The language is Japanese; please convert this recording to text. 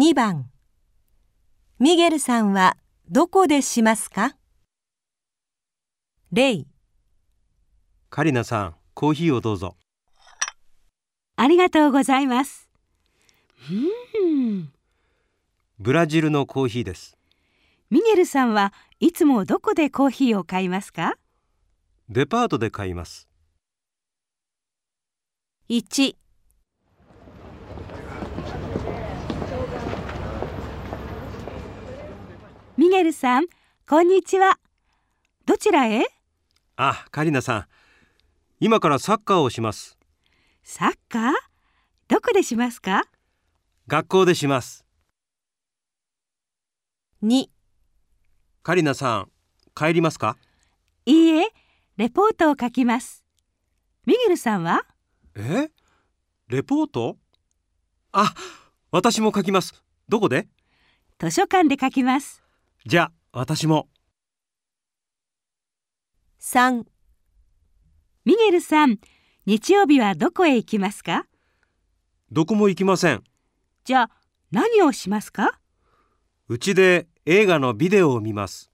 2番ミゲルさんはどこでしますか？例カリナさん、コーヒーをどうぞ。ありがとうございます。うん。ブラジルのコーヒーです。ミゲルさんはいつもどこでコーヒーを買いますか？デパートで買います。1ミゲルさん、こんにちは。どちらへ？あ、カリナさん。今からサッカーをします。サッカー？どこでしますか？学校でします。2カリナさん、帰りますか？いいえ、レポートを書きます。ミゲルさんは？え？レポート？あ、私も書きます。どこで？図書館で書きます。じゃあ、私も。3ミゲルさん、日曜日はどこへ行きますか？どこも行きません。じゃあ、何をしますか？うちで映画のビデオを見ます。